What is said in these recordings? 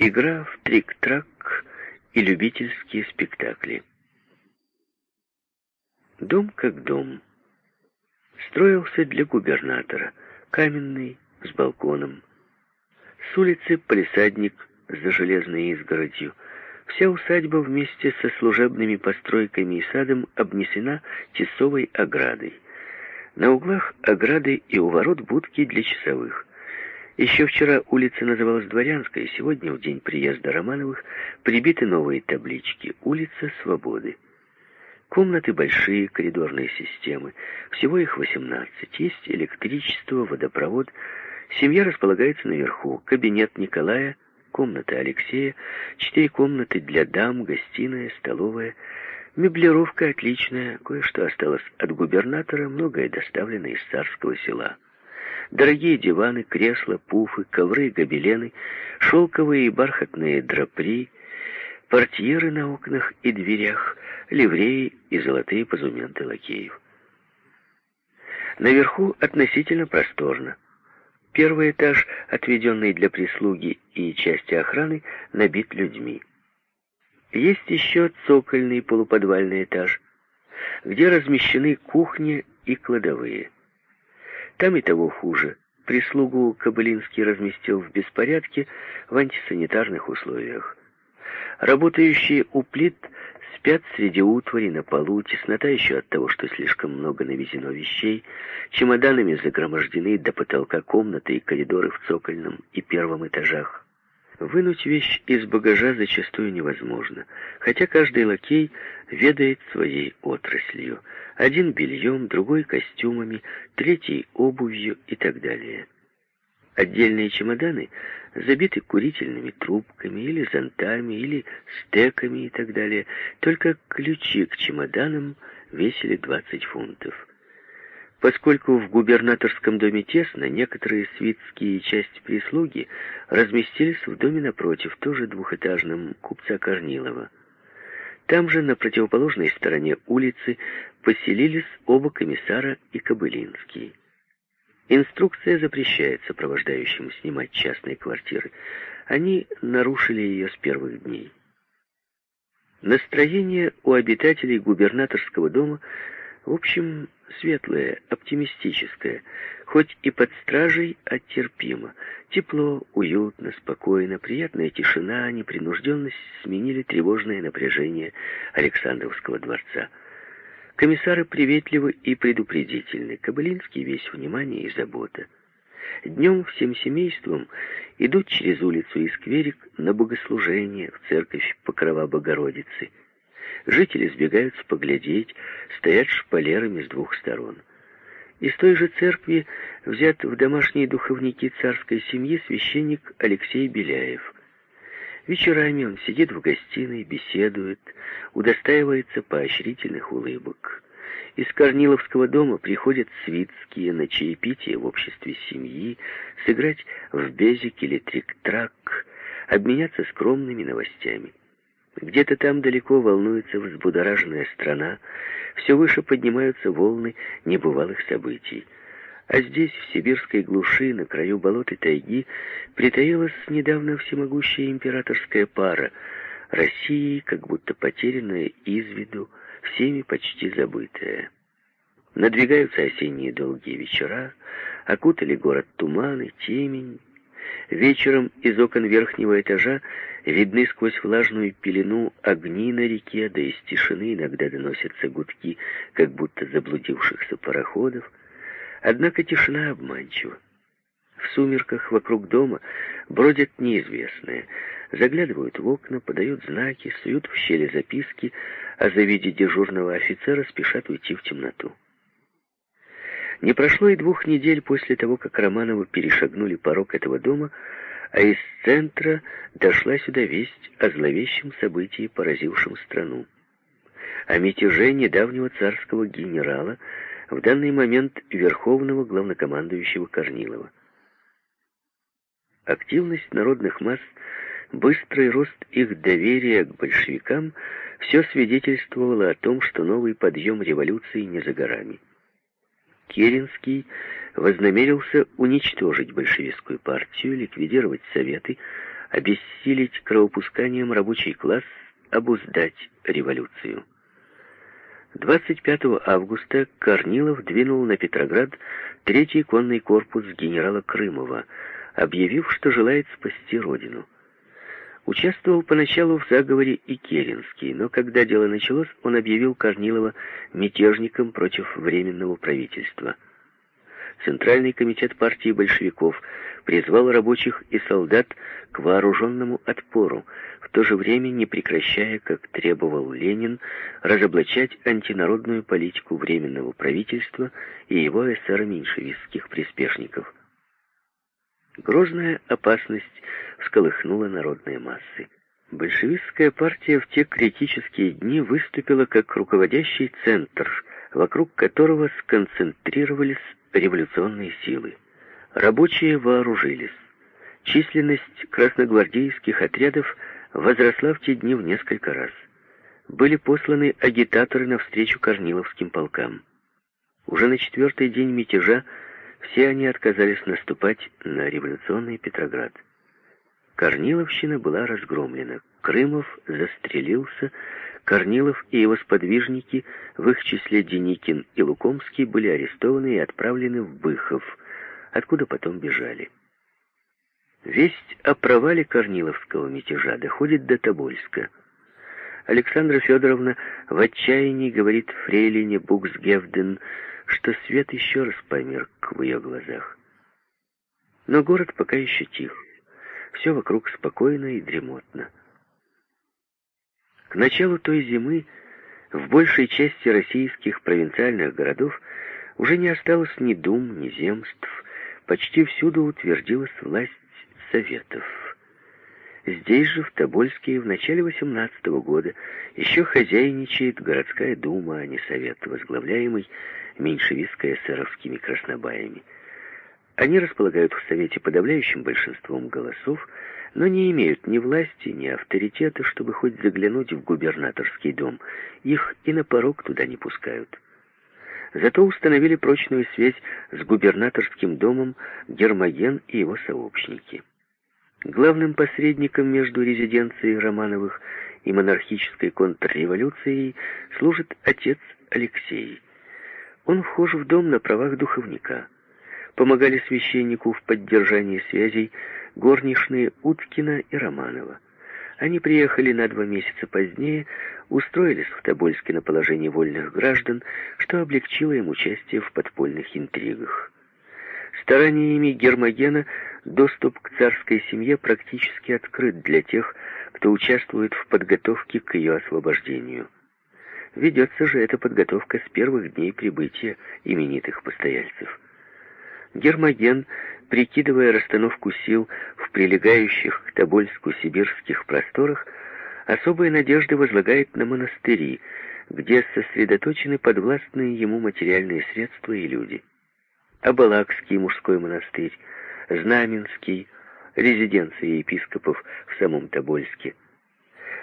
игра в трик-трак и любительские спектакли. Дом как дом. Строился для губернатора, каменный, с балконом. С улицы полисадник за железной изгородью. Вся усадьба вместе со служебными постройками и садом обнесена тесовой оградой. На углах ограды и у ворот будки для часовых. Еще вчера улица называлась Дворянской, сегодня, в день приезда Романовых, прибиты новые таблички «Улица Свободы». Комнаты большие, коридорные системы, всего их 18. Есть электричество, водопровод. Семья располагается наверху. Кабинет Николая, комната Алексея, четыре комнаты для дам, гостиная, столовая. Меблировка отличная, кое-что осталось от губернатора, многое доставлено из царского села. Дорогие диваны, кресла, пуфы, ковры, гобелены, шелковые и бархатные драпри, портьеры на окнах и дверях, ливреи и золотые позументы лакеев. Наверху относительно просторно. Первый этаж, отведенный для прислуги и части охраны, набит людьми. Есть еще цокольный полуподвальный этаж, где размещены кухня и кладовые. Там и того хуже. Прислугу Кобылинский разместил в беспорядке в антисанитарных условиях. Работающие у плит спят среди утвари на полу, теснота еще от того, что слишком много навезено вещей, чемоданами загромождены до потолка комнаты и коридоры в цокольном и первом этажах. Вынуть вещь из багажа зачастую невозможно, хотя каждый лакей ведает своей отраслью. Один бельем, другой костюмами, третий обувью и так далее. Отдельные чемоданы забиты курительными трубками или зонтами, или стеками и так далее. Только ключи к чемоданам весили 20 фунтов. Поскольку в губернаторском доме тесно, некоторые свитские части прислуги разместились в доме напротив, тоже двухэтажном, купца Корнилова. Там же, на противоположной стороне улицы, поселились оба комиссара и Кобылинский. Инструкция запрещает сопровождающим снимать частные квартиры. Они нарушили ее с первых дней. Настроение у обитателей губернаторского дома, в общем, светлое, оптимистическое, хоть и под стражей, а терпимо. Тепло, уютно, спокойно, приятная тишина, непринужденность сменили тревожное напряжение Александровского дворца. Комиссары приветливы и предупредительны. Кобылинский весь внимание и забота. Днем всем семейством идут через улицу и скверик на богослужение в церковь Покрова Богородицы. Жители сбегаются поглядеть, стоят шпалерами с двух сторон. Из той же церкви взят в домашние духовники царской семьи священник Алексей Беляев – Вечерами он сидит в гостиной, беседует, удостаивается поощрительных улыбок. Из Корниловского дома приходят свитские на чаепитие в обществе семьи, сыграть в безик или трик-трак, обменяться скромными новостями. Где-то там далеко волнуется взбудораженная страна, все выше поднимаются волны небывалых событий. А здесь, в сибирской глуши, на краю болот и тайги, притаилась недавно всемогущая императорская пара, России, как будто потерянная из виду, всеми почти забытая. Надвигаются осенние долгие вечера, окутали город туманы, темень. Вечером из окон верхнего этажа видны сквозь влажную пелену огни на реке, да из тишины иногда доносятся гудки, как будто заблудившихся пароходов. Однако тишина обманчива. В сумерках вокруг дома бродят неизвестные, заглядывают в окна, подают знаки, суют в щели записки, а завидя дежурного офицера спешат уйти в темноту. Не прошло и двух недель после того, как Романовы перешагнули порог этого дома, а из центра дошла сюда весть о зловещем событии, поразившем страну. О мятеже недавнего царского генерала, в данный момент верховного главнокомандующего Корнилова. Активность народных масс, быстрый рост их доверия к большевикам все свидетельствовало о том, что новый подъем революции не за горами. Керенский вознамерился уничтожить большевистскую партию, ликвидировать советы, обессилить кровопусканием рабочий класс, обуздать революцию. 25 августа Корнилов двинул на Петроград третий конный корпус генерала Крымова, объявив, что желает спасти родину. Участвовал поначалу в заговоре и Керенский, но когда дело началось, он объявил Корнилова мятежником против Временного правительства. Центральный комитет партии большевиков призвал рабочих и солдат к вооруженному отпору, в то же время не прекращая, как требовал Ленин, разоблачать антинародную политику Временного правительства и его эсеро-меньшевистских приспешников. Грозная опасность всколыхнула народные массы. Большевистская партия в те критические дни выступила как руководящий центр, вокруг которого сконцентрировались революционные силы. Рабочие вооружились. Численность красногвардейских отрядов возросла в те дни в несколько раз. Были посланы агитаторы навстречу корниловским полкам. Уже на четвертый день мятежа все они отказались наступать на революционный Петроград. Корниловщина была разгромлена. Крымов застрелился. Корнилов и его сподвижники, в их числе Деникин и Лукомский, были арестованы и отправлены в Быхов, откуда потом бежали. Весть о провале Корниловского мятежа доходит до Тобольска. Александра Федоровна в отчаянии говорит фрейлине Буксгевден, что свет еще раз померк в ее глазах. Но город пока еще тих. Все вокруг спокойно и дремотно. К началу той зимы в большей части российских провинциальных городов уже не осталось ни дум, ни земств. Почти всюду утвердилась власть советов. Здесь же, в Тобольске, в начале 18 -го года еще хозяйничает городская дума, а не совет, возглавляемый меньшевистско-эсеровскими краснобаями. Они располагают в Совете подавляющим большинством голосов, но не имеют ни власти, ни авторитета, чтобы хоть заглянуть в губернаторский дом. Их и на порог туда не пускают. Зато установили прочную связь с губернаторским домом Гермоген и его сообщники. Главным посредником между резиденцией Романовых и монархической контрреволюцией служит отец Алексей. Он вхож в дом на правах духовника. Помогали священнику в поддержании связей горничные Уткина и Романова. Они приехали на два месяца позднее, устроились в Тобольске на положении вольных граждан, что облегчило им участие в подпольных интригах. Стараниями Гермогена доступ к царской семье практически открыт для тех, кто участвует в подготовке к ее освобождению. Ведется же эта подготовка с первых дней прибытия именитых постояльцев. Гермоген, прикидывая расстановку сил в прилегающих к Тобольску сибирских просторах, особые надежды возлагает на монастыри, где сосредоточены подвластные ему материальные средства и люди. Абалакский мужской монастырь, Знаменский, резиденция епископов в самом Тобольске,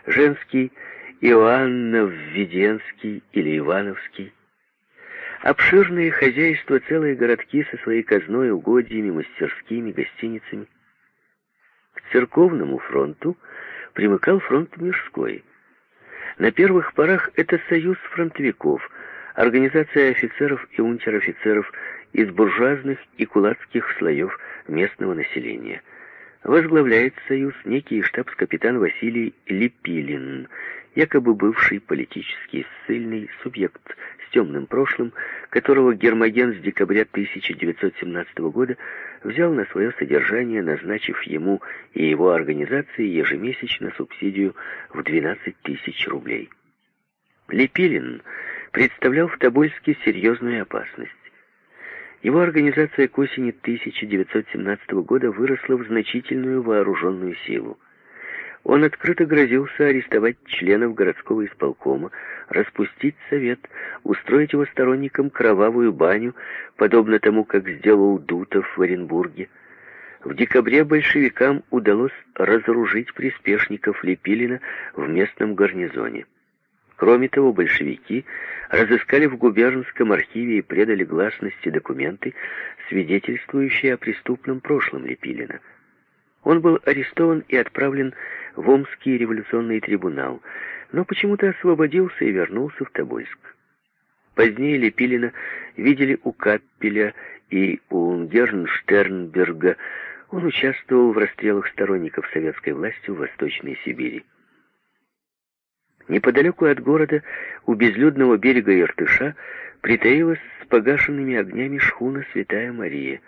женский Иоаннов-Введенский или Ивановский, обширные хозяйства, целые городки со своей казной, угодьями, мастерскими, гостиницами. К церковному фронту примыкал фронт мирской. На первых порах это союз фронтовиков, организация офицеров и унтер-офицеров из буржуазных и кулацких слоев местного населения. Возглавляет союз некий штабс-капитан Василий Лепилин, якобы бывший политический ссыльный субъект с темным прошлым, которого Гермоген с декабря 1917 года взял на свое содержание, назначив ему и его организации ежемесячно субсидию в 12 тысяч рублей. Лепилин представлял в Тобольске серьезную опасность. Его организация к осени 1917 года выросла в значительную вооруженную силу. Он открыто грозился арестовать членов городского исполкома, распустить совет, устроить его сторонникам кровавую баню, подобно тому, как сделал Дутов в Оренбурге. В декабре большевикам удалось разоружить приспешников Лепилина в местном гарнизоне. Кроме того, большевики разыскали в губернском архиве и предали гласности документы, свидетельствующие о преступном прошлом Лепилина. Он был арестован и отправлен в Омский революционный трибунал, но почему-то освободился и вернулся в Тобольск. Позднее Лепилина видели у Каппеля и у Гернштернберга. Он участвовал в расстрелах сторонников советской власти в Восточной Сибири. Неподалеку от города, у безлюдного берега Иртыша, притаилась с погашенными огнями шхуна Святая Мария.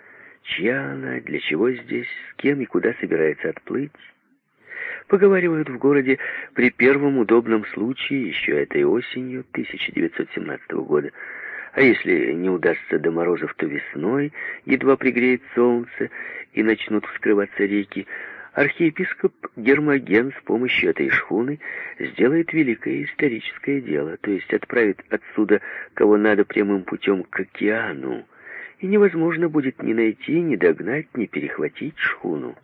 Чья она, для чего здесь, с кем и куда собирается отплыть? Поговаривают в городе при первом удобном случае, еще этой осенью 1917 года. А если не удастся до морозов, то весной, едва пригреет солнце и начнут вскрываться реки, архиепископ Гермоген с помощью этой шхуны сделает великое историческое дело, то есть отправит отсюда, кого надо, прямым путем к океану, и невозможно будет ни найти, ни догнать, ни перехватить шхуну.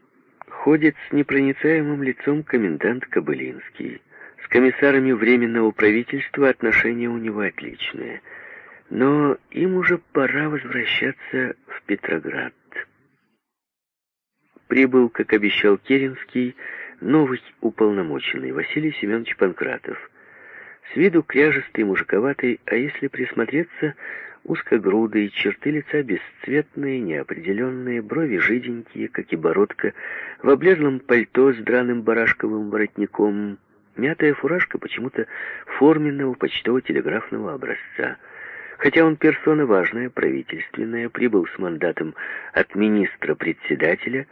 Ходит с непроницаемым лицом комендант Кобылинский. С комиссарами Временного правительства отношения у него отличные. Но им уже пора возвращаться в Петроград. Прибыл, как обещал Керенский, новый уполномоченный Василий Семенович Панкратов. С виду кряжестый, мужиковатый, а если присмотреться, узкогрудый, черты лица бесцветные, неопределенные, брови жиденькие, как и бородка, в облезлом пальто с драным барашковым воротником, мятая фуражка почему-то форменного почтово-телеграфного образца. Хотя он персона важная, правительственная, прибыл с мандатом от министра-председателя,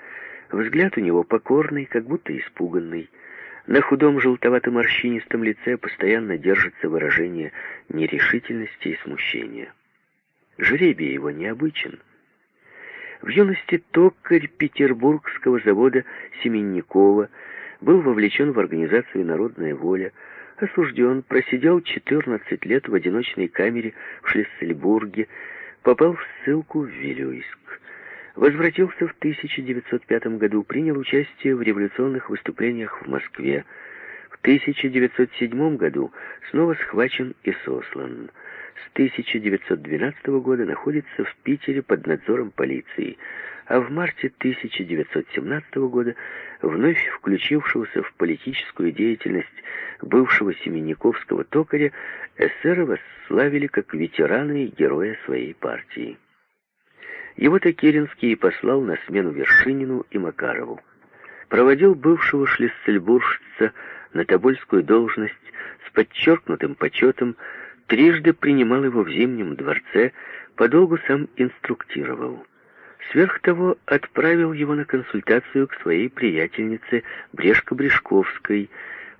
взгляд у него покорный, как будто испуганный. На худом желтовато-морщинистом лице постоянно держится выражение нерешительности и смущения. Жребий его необычен. В юности токарь петербургского завода Семенникова был вовлечен в организацию «Народная воля», осужден, просидел 14 лет в одиночной камере в Шлиссельбурге, попал в ссылку в Вилюйск. Возвратился в 1905 году, принял участие в революционных выступлениях в Москве. В 1907 году снова схвачен и сослан с 1912 года находится в Питере под надзором полиции, а в марте 1917 года вновь включившегося в политическую деятельность бывшего Семенниковского токаря эсеры восславили как ветерана и героя своей партии. Его-то Керенский и послал на смену Вершинину и Макарову. Проводил бывшего шлиссельбуржца на Тобольскую должность с подчеркнутым почетом, Трижды принимал его в Зимнем дворце, подолгу сам инструктировал. Сверх того, отправил его на консультацию к своей приятельнице Брешко-Брешковской,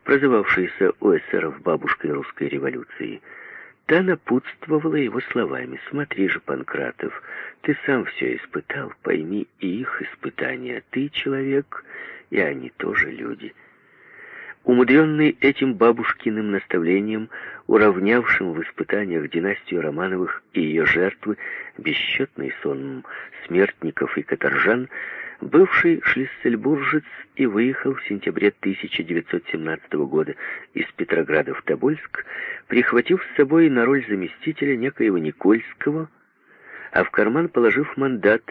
прозывавшейся у эсеров бабушкой русской революции. Та напутствовала его словами «Смотри же, Панкратов, ты сам все испытал, пойми их испытания. Ты человек, и они тоже люди». Умудренный этим бабушкиным наставлением, уравнявшим в испытаниях династию Романовых и ее жертвы, бесчетный сон смертников и каторжан, бывший шлиссельбуржец и выехал в сентябре 1917 года из Петрограда в Тобольск, прихватив с собой на роль заместителя некоего Никольского, а в карман положив мандат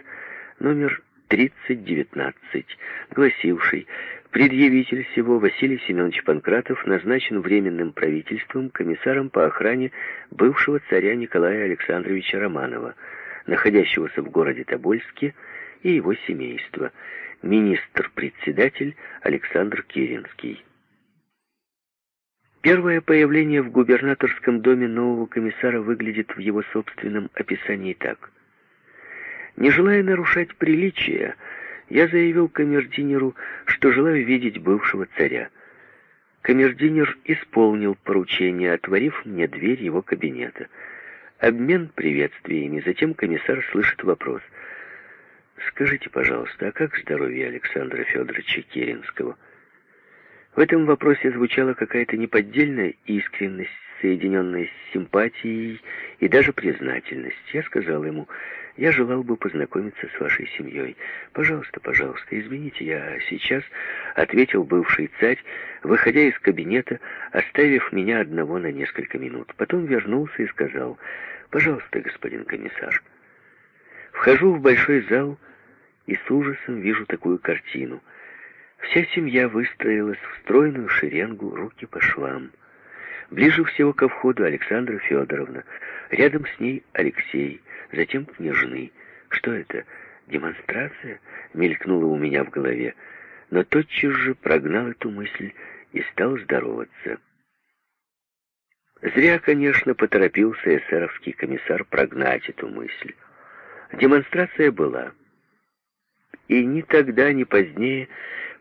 номер 3019, гласивший Предъявитель всего Василий Семенович Панкратов назначен Временным правительством комиссаром по охране бывшего царя Николая Александровича Романова, находящегося в городе Тобольске, и его семейства, министр-председатель Александр Керенский. Первое появление в губернаторском доме нового комиссара выглядит в его собственном описании так. Не желая нарушать приличия, я заявил камердинеру, что желаю видеть бывшего царя. Камердинер исполнил поручение, отворив мне дверь его кабинета. Обмен приветствиями, затем комиссар слышит вопрос. «Скажите, пожалуйста, а как здоровье Александра Федоровича Керенского?» В этом вопросе звучала какая-то неподдельная искренность, соединенная с симпатией и даже признательность. Я сказал ему, я желал бы познакомиться с вашей семьей. Пожалуйста, пожалуйста, извините, я сейчас, — ответил бывший царь, выходя из кабинета, оставив меня одного на несколько минут. Потом вернулся и сказал, пожалуйста, господин комиссар. Вхожу в большой зал и с ужасом вижу такую картину. Вся семья выстроилась в стройную шеренгу, руки по швам. Ближе всего ко входу Александра Федоровна, рядом с ней Алексей, затем княжны. Что это? Демонстрация? Мелькнула у меня в голове, но тотчас же прогнал эту мысль и стал здороваться. Зря, конечно, поторопился эсеровский комиссар прогнать эту мысль. Демонстрация была. И ни тогда, ни позднее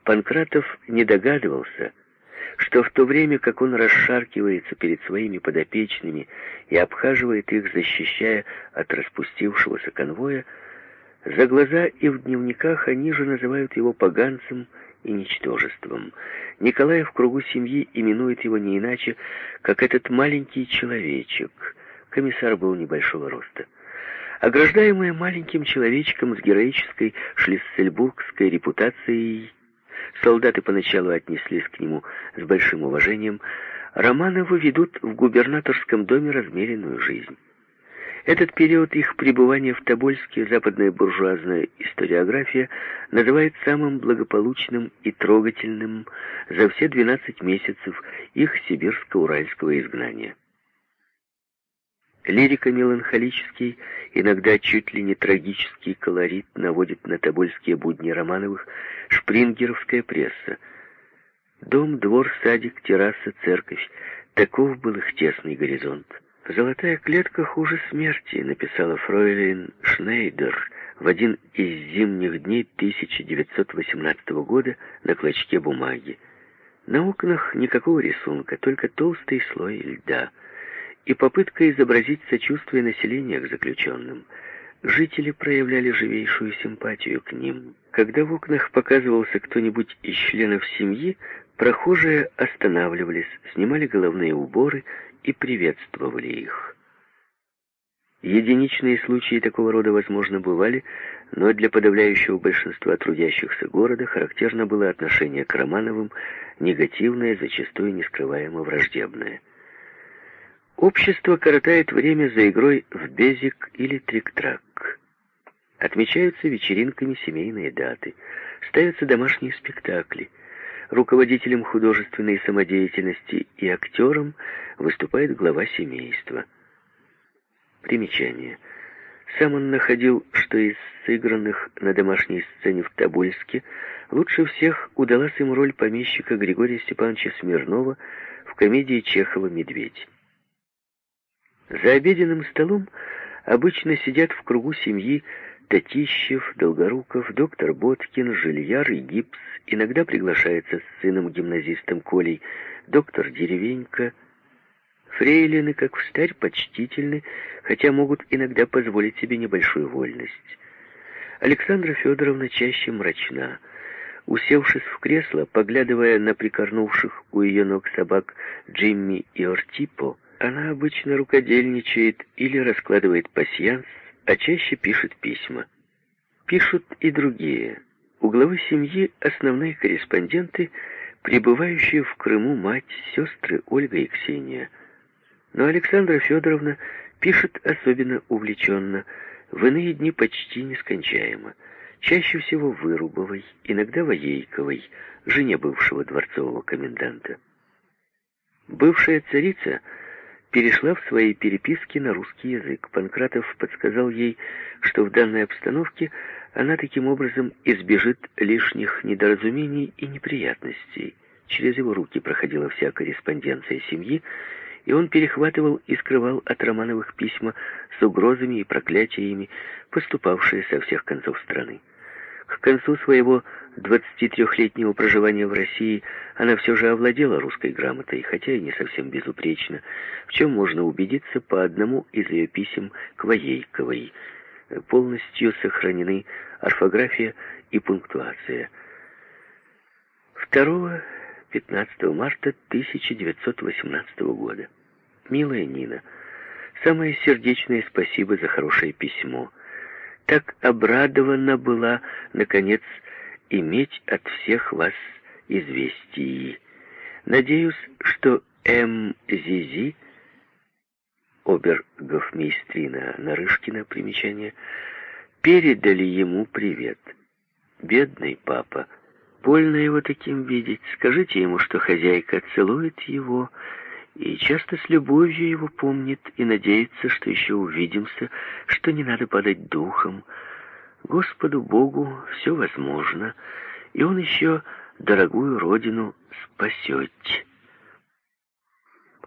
Панкратов не догадывался, что в то время, как он расшаркивается перед своими подопечными и обхаживает их, защищая от распустившегося конвоя, за глаза и в дневниках они же называют его поганцем и ничтожеством. Николай в кругу семьи именует его не иначе, как этот маленький человечек. Комиссар был небольшого роста. Ограждаемый маленьким человечком с героической шлиссельбургской репутацией, солдаты поначалу отнеслись к нему с большим уважением, Романовы ведут в губернаторском доме размеренную жизнь. Этот период их пребывания в Тобольске западная буржуазная историография называет самым благополучным и трогательным за все 12 месяцев их сибирско-уральского изгнания. Лирико-меланхолический, иногда чуть ли не трагический колорит наводит на тобольские будни Романовых шпрингеровская пресса. Дом, двор, садик, терраса, церковь — таков был их тесный горизонт. «Золотая клетка хуже смерти», — написала фройлен Шнейдер в один из зимних дней 1918 года на клочке бумаги. На окнах никакого рисунка, только толстый слой льда и попытка изобразить сочувствие населения к заключенным. Жители проявляли живейшую симпатию к ним. Когда в окнах показывался кто-нибудь из членов семьи, прохожие останавливались, снимали головные уборы и приветствовали их. Единичные случаи такого рода, возможно, бывали, но для подавляющего большинства трудящихся города характерно было отношение к Романовым негативное, зачастую нескрываемо враждебное. Общество коротает время за игрой в безик или трик-трак. Отмечаются вечеринками семейные даты, ставятся домашние спектакли – Руководителем художественной самодеятельности и актером выступает глава семейства. Примечание. Сам он находил, что из сыгранных на домашней сцене в Тобольске лучше всех удалась им роль помещика Григория Степановича Смирнова в комедии Чехова «Медведь». За обеденным столом обычно сидят в кругу семьи Татищев, Долгоруков, доктор Боткин, Жильяр и Гипс, иногда приглашается с сыном-гимназистом Колей, доктор Деревенька. Фрейлины, как встарь, почтительны, хотя могут иногда позволить себе небольшую вольность. Александра Федоровна чаще мрачна. Усевшись в кресло, поглядывая на прикорнувших у ее ног собак Джимми и Ортипо, она обычно рукодельничает или раскладывает пасьянс а чаще пишет письма. Пишут и другие. У главы семьи основные корреспонденты, пребывающие в Крыму мать, сестры Ольга и Ксения. Но Александра Федоровна пишет особенно увлеченно, в иные дни почти нескончаемо. Чаще всего Вырубовой, иногда Воейковой, жене бывшего дворцового коменданта. Бывшая царица — перешла в своей переписке на русский язык. Панкратов подсказал ей, что в данной обстановке она таким образом избежит лишних недоразумений и неприятностей. Через его руки проходила вся корреспонденция семьи, и он перехватывал и скрывал от Романовых письма с угрозами и проклятиями, поступавшие со всех концов страны. К концу своего 23-летнего проживания в России она все же овладела русской грамотой, хотя и не совсем безупречно, в чем можно убедиться по одному из ее писем к Воейковой. Полностью сохранены орфография и пунктуация. 2-15 марта 1918 года. Милая Нина, самое сердечное спасибо за хорошее письмо – так обрадована была, наконец, иметь от всех вас известий. Надеюсь, что М. Зизи, обергофмейстрина Нарышкина, примечание, передали ему привет. Бедный папа, больно его таким видеть. Скажите ему, что хозяйка целует его и часто с любовью его помнит и надеется, что еще увидимся, что не надо падать духом. Господу Богу все возможно, и Он еще дорогую родину спасет.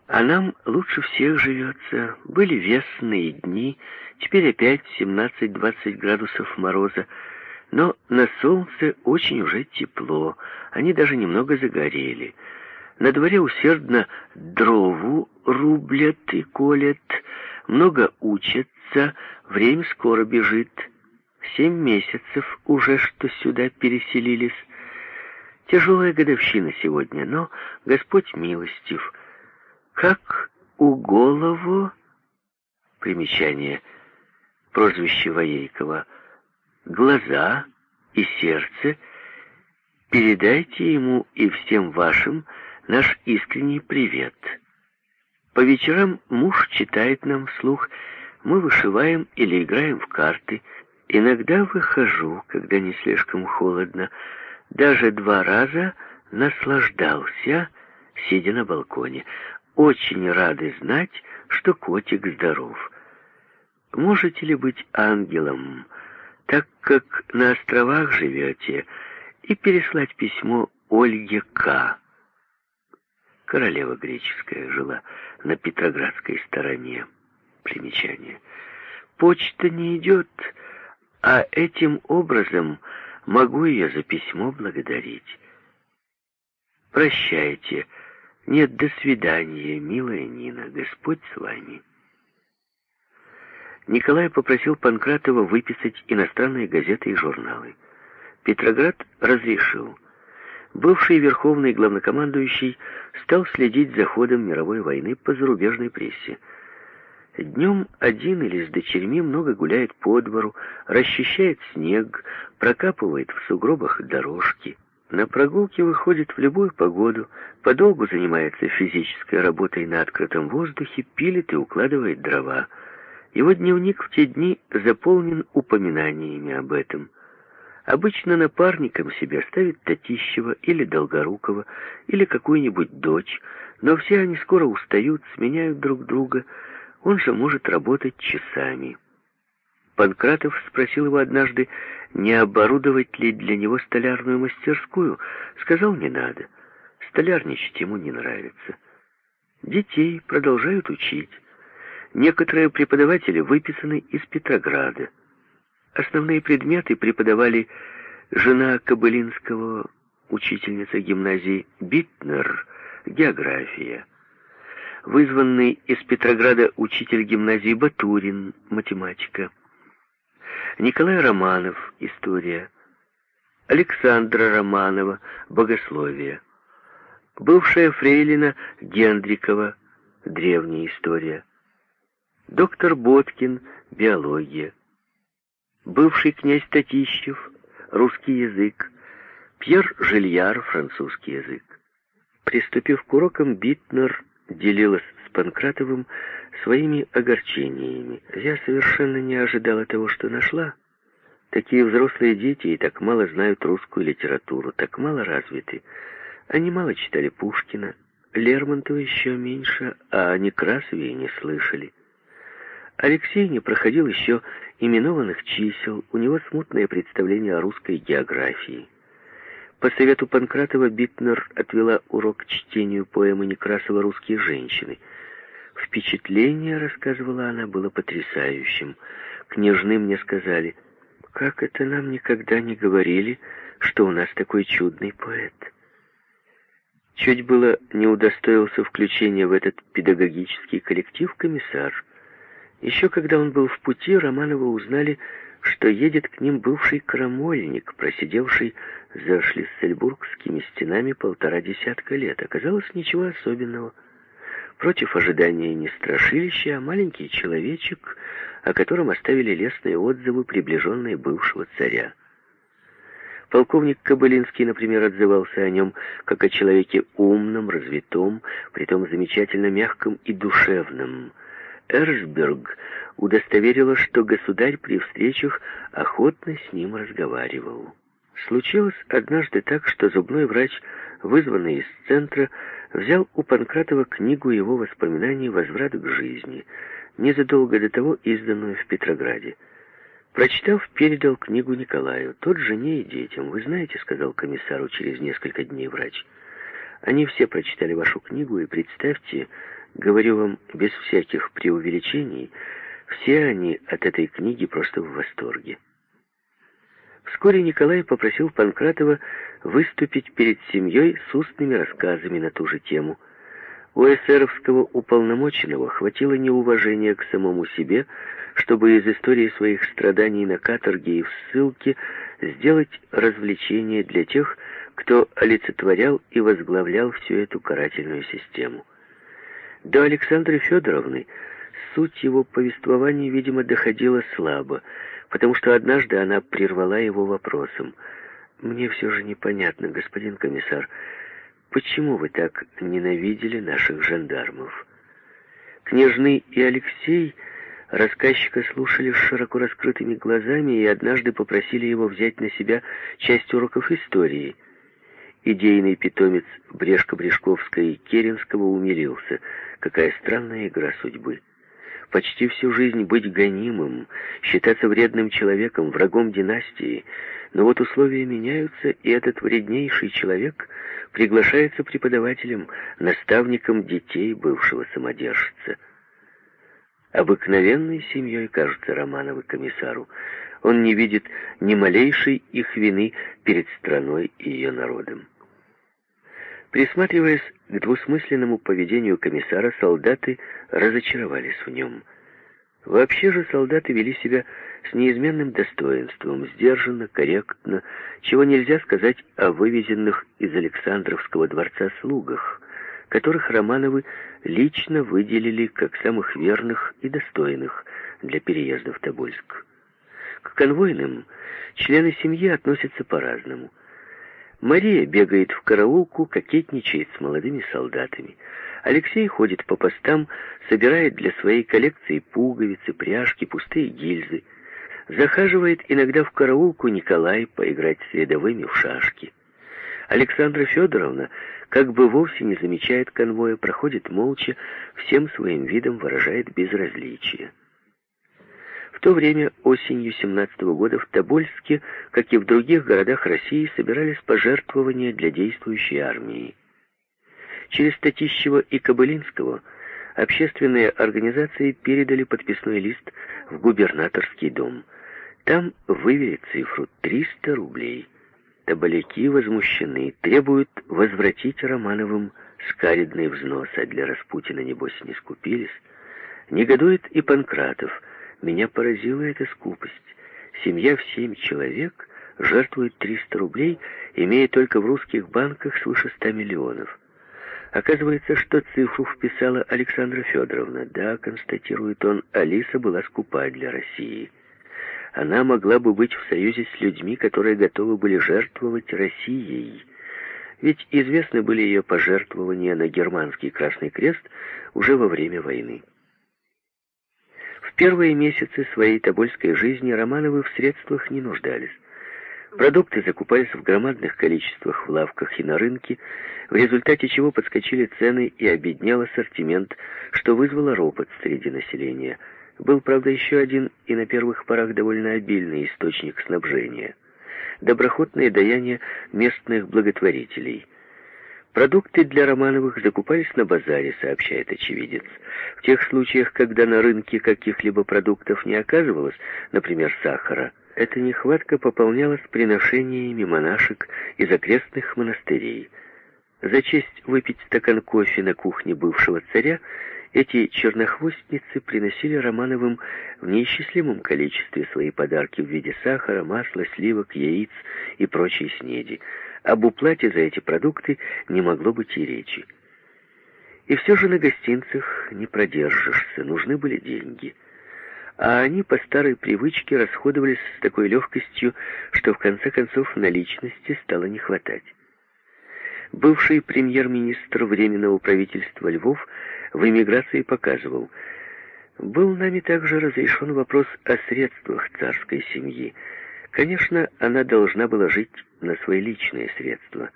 А нам лучше всех живется. Были весные дни, теперь опять 17-20 градусов мороза, но на солнце очень уже тепло, они даже немного загорели. На дворе усердно дрову рублят и колят, много учатся, время скоро бежит. Семь месяцев уже, что сюда переселились. Тяжелая годовщина сегодня, но Господь милостив. Как у голову, примечание, прозвище Воейкова, глаза и сердце, передайте ему и всем вашим наш искренний привет. По вечерам муж читает нам вслух, мы вышиваем или играем в карты. Иногда выхожу, когда не слишком холодно. Даже два раза наслаждался, сидя на балконе. Очень рады знать, что котик здоров. Можете ли быть ангелом, так как на островах живете, и переслать письмо Ольге К., Королева греческая жила на Петроградской стороне. Примечание. Почта не идет, а этим образом могу я за письмо благодарить. Прощайте. Нет, до свидания, милая Нина. Господь с вами. Николай попросил Панкратова выписать иностранные газеты и журналы. Петроград разрешил бывший верховный главнокомандующий стал следить за ходом мировой войны по зарубежной прессе. Днем один или с дочерьми много гуляет по двору, расчищает снег, прокапывает в сугробах дорожки. На прогулке выходит в любую погоду, подолгу занимается физической работой на открытом воздухе, пилит и укладывает дрова. Его дневник в те дни заполнен упоминаниями об этом. Обычно напарником себе ставит Татищева или Долгорукова, или какую-нибудь дочь, но все они скоро устают, сменяют друг друга, он же может работать часами. Панкратов спросил его однажды, не оборудовать ли для него столярную мастерскую. Сказал, не надо. Столярничать ему не нравится. Детей продолжают учить. Некоторые преподаватели выписаны из Петрограда. Основные предметы преподавали жена Кобылинского, учительница гимназии Битнер, география. Вызванный из Петрограда учитель гимназии Батурин, математика. Николай Романов, история. Александра Романова, богословие. Бывшая фрейлина Гендрикова, древняя история. Доктор Боткин, биология бывший князь Татищев, русский язык, Пьер Жильяр, французский язык. Приступив к урокам, Битнер делилась с Панкратовым своими огорчениями. Я совершенно не ожидала того, что нашла. Такие взрослые дети и так мало знают русскую литературу, так мало развиты. Они мало читали Пушкина, Лермонтова еще меньше, а о Некрасове не слышали. Алексей не проходил еще именованных чисел, у него смутное представление о русской географии. По совету Панкратова Битнер отвела урок чтению поэмы Некрасова «Русские женщины». Впечатление, рассказывала она, было потрясающим. Княжны мне сказали, как это нам никогда не говорили, что у нас такой чудный поэт. Чуть было не удостоился включения в этот педагогический коллектив комиссар — еще когда он был в пути, Романовы узнали, что едет к ним бывший крамольник, просидевший за шлиссельбургскими стенами полтора десятка лет. Оказалось, ничего особенного. Против ожидания не страшилище, а маленький человечек, о котором оставили лестные отзывы приближенные бывшего царя. Полковник Кобылинский, например, отзывался о нем как о человеке умном, развитом, притом замечательно мягком и душевном – Эрсберг удостоверила, что государь при встречах охотно с ним разговаривал. Случилось однажды так, что зубной врач, вызванный из центра, взял у Панкратова книгу его воспоминаний «Возврат к жизни», незадолго до того изданную в Петрограде. Прочитав, передал книгу Николаю. «Тот жене и детям. Вы знаете, — сказал комиссару через несколько дней врач, — они все прочитали вашу книгу, и представьте, говорю вам без всяких преувеличений, все они от этой книги просто в восторге». Вскоре Николай попросил Панкратова выступить перед семьей с устными рассказами на ту же тему. У эсеровского уполномоченного хватило неуважения к самому себе, чтобы из истории своих страданий на каторге и в ссылке сделать развлечение для тех, кто олицетворял и возглавлял всю эту карательную систему. До Александры Федоровны суть его повествования, видимо, доходила слабо, потому что однажды она прервала его вопросом. «Мне все же непонятно, господин комиссар, почему вы так ненавидели наших жандармов?» Княжны и Алексей рассказчика слушали с широко раскрытыми глазами и однажды попросили его взять на себя часть уроков истории. Идейный питомец Брешко-Брешковска и Керенского умилился. Какая странная игра судьбы почти всю жизнь быть гонимым, считаться вредным человеком, врагом династии. Но вот условия меняются, и этот вреднейший человек приглашается преподавателем, наставником детей бывшего самодержца. Обыкновенной семьей кажется Романовы комиссару. Он не видит ни малейшей их вины перед страной и ее народом. Присматриваясь к двусмысленному поведению комиссара, солдаты разочаровались в нем. Вообще же солдаты вели себя с неизменным достоинством, сдержанно, корректно, чего нельзя сказать о вывезенных из Александровского дворца слугах, которых Романовы лично выделили как самых верных и достойных для переезда в Тобольск. К конвойным члены семьи относятся по-разному – Мария бегает в караулку, кокетничает с молодыми солдатами. Алексей ходит по постам, собирает для своей коллекции пуговицы, пряжки, пустые гильзы. Захаживает иногда в караулку Николай поиграть с рядовыми в шашки. Александра Федоровна как бы вовсе не замечает конвоя, проходит молча, всем своим видом выражает безразличие. То время, осенью 17 -го года, в Тобольске, как и в других городах России, собирались пожертвования для действующей армии. Через Татищева и Кобылинского общественные организации передали подписной лист в губернаторский дом. Там вывели цифру 300 рублей. Тоболяки возмущены, требуют возвратить Романовым скаридный взнос, а для Распутина, небось, не скупились. Негодует и Панкратов – меня поразила эта скупость. Семья в семь человек жертвует 300 рублей, имея только в русских банках свыше 100 миллионов. Оказывается, что цифру вписала Александра Федоровна. Да, констатирует он, Алиса была скупа для России. Она могла бы быть в союзе с людьми, которые готовы были жертвовать Россией. Ведь известны были ее пожертвования на германский Красный Крест уже во время войны первые месяцы своей тобольской жизни Романовы в средствах не нуждались. Продукты закупались в громадных количествах в лавках и на рынке, в результате чего подскочили цены и обеднел ассортимент, что вызвало ропот среди населения. Был, правда, еще один и на первых порах довольно обильный источник снабжения. Доброходное даяние местных благотворителей – Продукты для Романовых закупались на базаре, сообщает очевидец. В тех случаях, когда на рынке каких-либо продуктов не оказывалось, например, сахара, эта нехватка пополнялась приношениями монашек из окрестных монастырей. За честь выпить стакан кофе на кухне бывшего царя эти чернохвостницы приносили Романовым в неисчислимом количестве свои подарки в виде сахара, масла, сливок, яиц и прочей снеди. Об уплате за эти продукты не могло быть и речи. И все же на гостинцах не продержишься, нужны были деньги. А они по старой привычке расходовались с такой легкостью, что в конце концов наличности стало не хватать. Бывший премьер-министр Временного правительства Львов в эмиграции показывал, был нами также разрешен вопрос о средствах царской семьи, Конечно, она должна была жить на свои личные средства.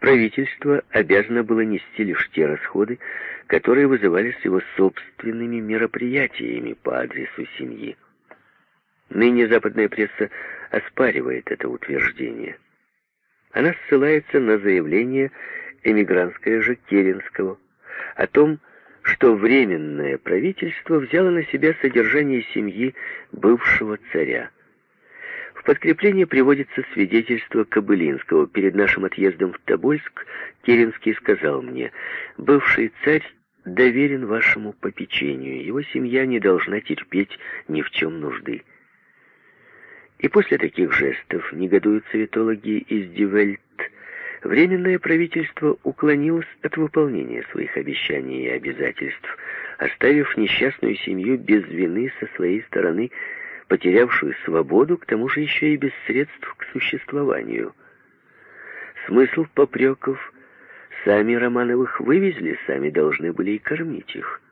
Правительство обязано было нести лишь те расходы, которые вызывались его собственными мероприятиями по адресу семьи. Ныне западная пресса оспаривает это утверждение. Она ссылается на заявление эмигрантское же Керенского о том, что Временное правительство взяло на себя содержание семьи бывшего царя. Подкрепление приводится свидетельство Кобылинского. Перед нашим отъездом в Тобольск Керенский сказал мне, «Бывший царь доверен вашему попечению, его семья не должна терпеть ни в чем нужды». И после таких жестов, негодуют советологи из Дивельт, Временное правительство уклонилось от выполнения своих обещаний и обязательств, оставив несчастную семью без вины со своей стороны, потерявшую свободу, к тому же еще и без средств к существованию. Смысл попреков сами Романовых вывезли, сами должны были и кормить их.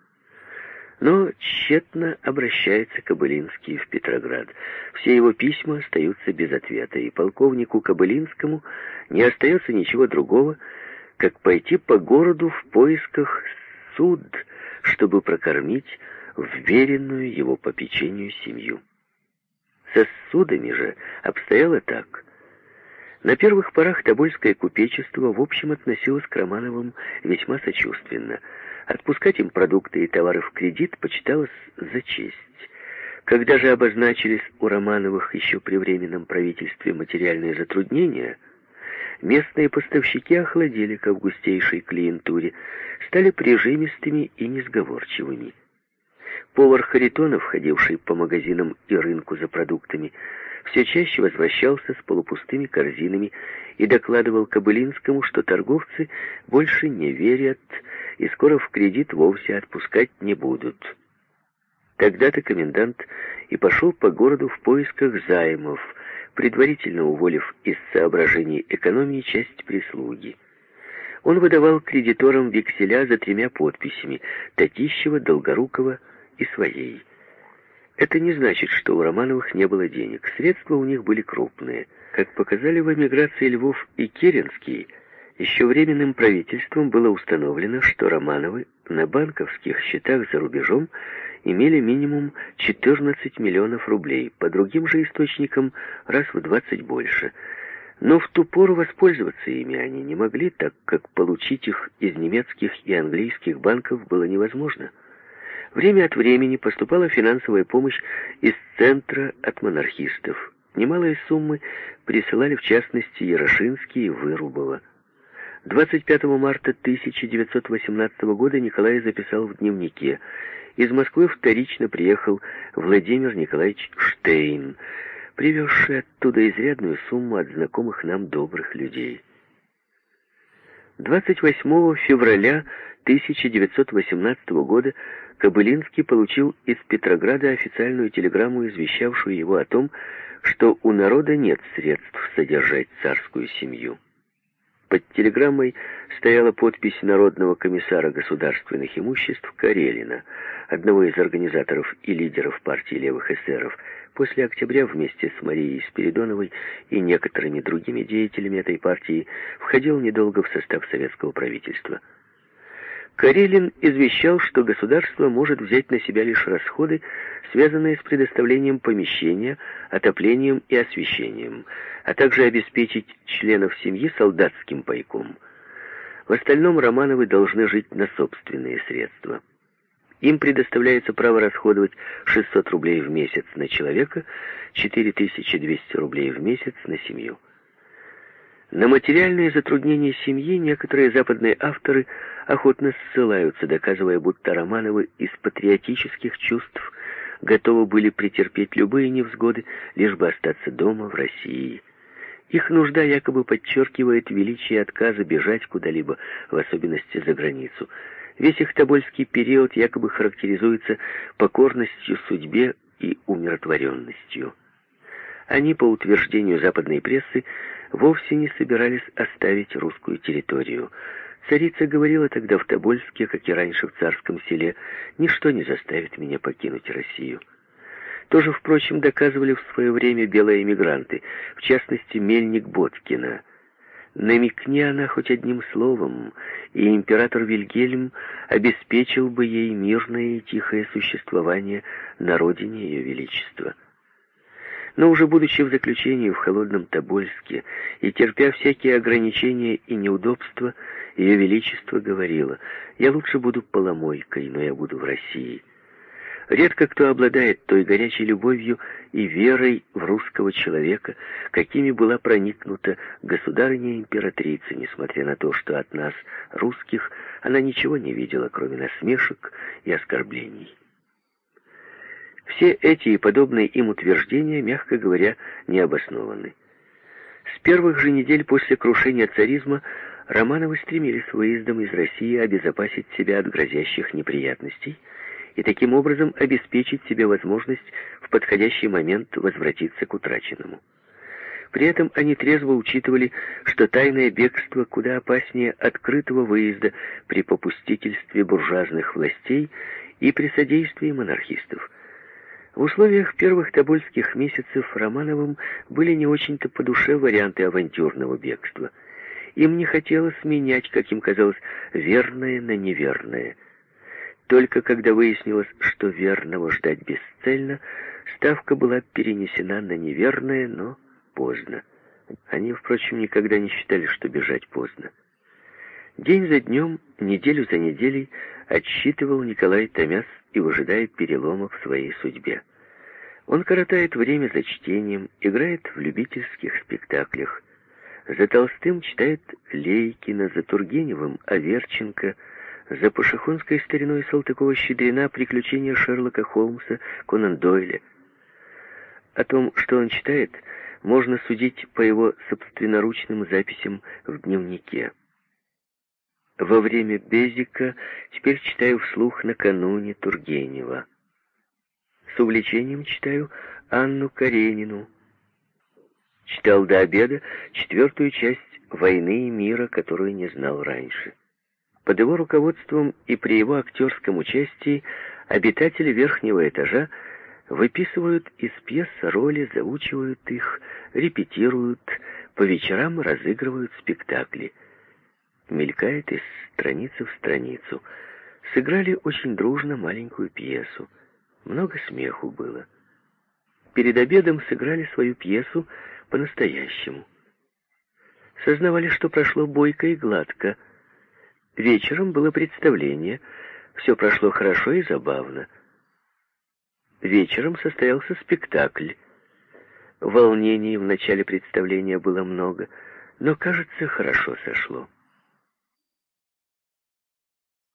Но тщетно обращается Кобылинский в Петроград. Все его письма остаются без ответа, и полковнику Кобылинскому не остается ничего другого, как пойти по городу в поисках суд, чтобы прокормить вверенную его попечению семью. Со судами же обстояло так. На первых порах Тобольское купечество в общем относилось к Романовым весьма сочувственно – Отпускать им продукты и товары в кредит почиталось за честь. Когда же обозначились у Романовых еще при временном правительстве материальные затруднения, местные поставщики охладели к августейшей клиентуре, стали прижимистыми и несговорчивыми. Повар Харитонов, ходивший по магазинам и рынку за продуктами, все чаще возвращался с полупустыми корзинами и докладывал Кобылинскому, что торговцы больше не верят и скоро в кредит вовсе отпускать не будут. Тогда-то комендант и пошел по городу в поисках займов, предварительно уволив из соображений экономии часть прислуги. Он выдавал кредиторам векселя за тремя подписями Татищева, Долгорукова и своей. Это не значит, что у Романовых не было денег. Средства у них были крупные. Как показали в эмиграции Львов и Керенский – еще временным правительством было установлено, что Романовы на банковских счетах за рубежом имели минимум 14 миллионов рублей, по другим же источникам раз в 20 больше. Но в ту пору воспользоваться ими они не могли, так как получить их из немецких и английских банков было невозможно. Время от времени поступала финансовая помощь из центра от монархистов. Немалые суммы присылали в частности Ярошинский и Вырубова. 25 марта 1918 года Николай записал в дневнике. Из Москвы вторично приехал Владимир Николаевич Штейн, привезший оттуда изрядную сумму от знакомых нам добрых людей. 28 февраля 1918 года Кобылинский получил из Петрограда официальную телеграмму, извещавшую его о том, что у народа нет средств содержать царскую семью. Под телеграммой стояла подпись народного комиссара государственных имуществ Карелина, одного из организаторов и лидеров партии левых эсеров. После октября вместе с Марией Спиридоновой и некоторыми другими деятелями этой партии входил недолго в состав советского правительства. Карелин извещал, что государство может взять на себя лишь расходы, связанные с предоставлением помещения, отоплением и освещением, а также обеспечить членов семьи солдатским пайком. В остальном Романовы должны жить на собственные средства. Им предоставляется право расходовать 600 рублей в месяц на человека, 4200 рублей в месяц на семью. На материальные затруднения семьи некоторые западные авторы охотно ссылаются, доказывая, будто Романовы из патриотических чувств готовы были претерпеть любые невзгоды, лишь бы остаться дома в России. Их нужда якобы подчеркивает величие отказа бежать куда-либо, в особенности за границу. Весь их тобольский период якобы характеризуется покорностью судьбе и умиротворенностью. Они, по утверждению западной прессы, вовсе не собирались оставить русскую территорию. Царица говорила тогда в Тобольске, как и раньше в царском селе, «Ничто не заставит меня покинуть Россию». Тоже, впрочем, доказывали в свое время белые эмигранты, в частности, мельник Боткина. Намекни она хоть одним словом, и император Вильгельм обеспечил бы ей мирное и тихое существование на родине Ее Величества. Но уже будучи в заключении в холодном Тобольске и терпя всякие ограничения и неудобства, Ее Величество говорило, «Я лучше буду поломойкой, но я буду в России». Редко кто обладает той горячей любовью и верой в русского человека, какими была проникнута государыня-императрица, несмотря на то, что от нас, русских, она ничего не видела, кроме насмешек и оскорблений. Все эти и подобные им утверждения, мягко говоря, не обоснованы. С первых же недель после крушения царизма Романовы стремились выездом из России обезопасить себя от грозящих неприятностей и таким образом обеспечить себе возможность в подходящий момент возвратиться к утраченному. При этом они трезво учитывали, что тайное бегство куда опаснее открытого выезда при попустительстве буржуазных властей и при содействии монархистов – в условиях первых тобольских месяцев Романовым были не очень-то по душе варианты авантюрного бегства. Им не хотелось менять, как им казалось, верное на неверное. Только когда выяснилось, что верного ждать бесцельно, ставка была перенесена на неверное, но поздно. Они, впрочем, никогда не считали, что бежать поздно. День за днем, неделю за неделей отсчитывал Николай Томяс и выжидает перелома в своей судьбе. Он коротает время за чтением, играет в любительских спектаклях. За Толстым читает Лейкина, за Тургеневым — Аверченко, за Пашихонской стариной Салтыкова-Щедрина «Приключения Шерлока Холмса», Конан Дойля. О том, что он читает, можно судить по его собственноручным записям в дневнике. Во время Безика теперь читаю вслух накануне Тургенева. С увлечением читаю Анну Каренину. Читал до обеда четвертую часть «Войны и мира», которую не знал раньше. Под его руководством и при его актерском участии обитатели верхнего этажа выписывают из пьес роли, заучивают их, репетируют, по вечерам разыгрывают спектакли — мелькает из страницы в страницу. Сыграли очень дружно маленькую пьесу. Много смеху было. Перед обедом сыграли свою пьесу по-настоящему. Сознавали, что прошло бойко и гладко. Вечером было представление. Все прошло хорошо и забавно. Вечером состоялся спектакль. Волнений в начале представления было много, но, кажется, хорошо сошло.